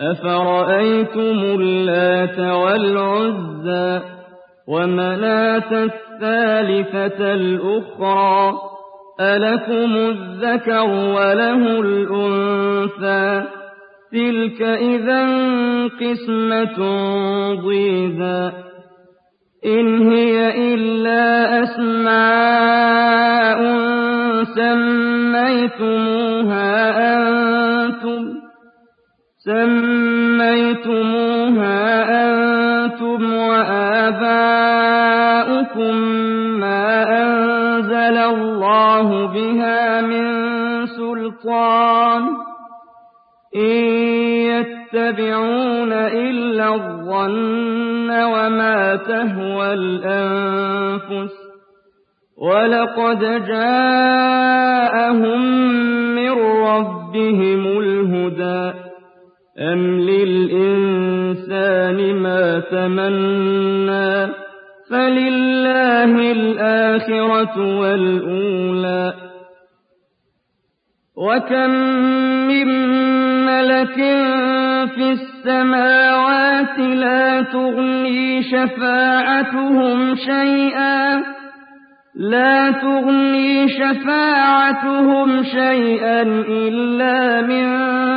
أفرأيتم اللات والعزى ومناة الثالثة الأخرى ألكم الذكر وله الأنثى تلك إذا قسمة ضيزى إن هي إلا أسماء سميتموها أنتم سميتموها وآباؤكم ما أنزل الله بها من سلطان إن يتبعون إلا الظن وما تهوى الأنفس ولقد جاءهم من ربهم الهدى أم للإنسان ما تمنى فلله الآخرة والأولى وكم من ملك في السماوات لا تغني شفاعتهم شيئا لا تغني شفاعتهم شيئا إلا من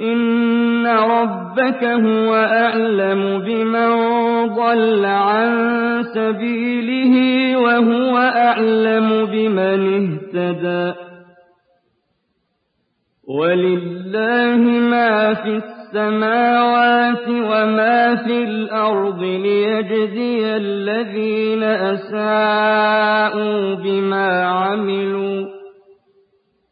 إن ربك هو أعلم بمن ضل عن سبيله وهو أعلم بمن اهتدى ولله ما في السماوات وما في الأرض ليجزي الذين أساءوا بما عملوا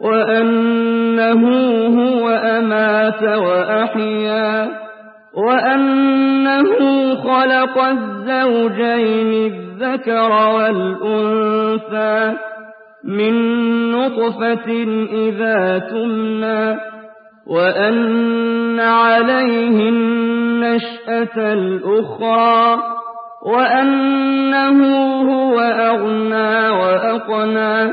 وأنه هو أمات وأحيا وأنه خلق الزوجين الذكر والأنثى من نطفة إذا تمنى وأن عليه النشأة الأخرى وأنه هو أغنى وأقنى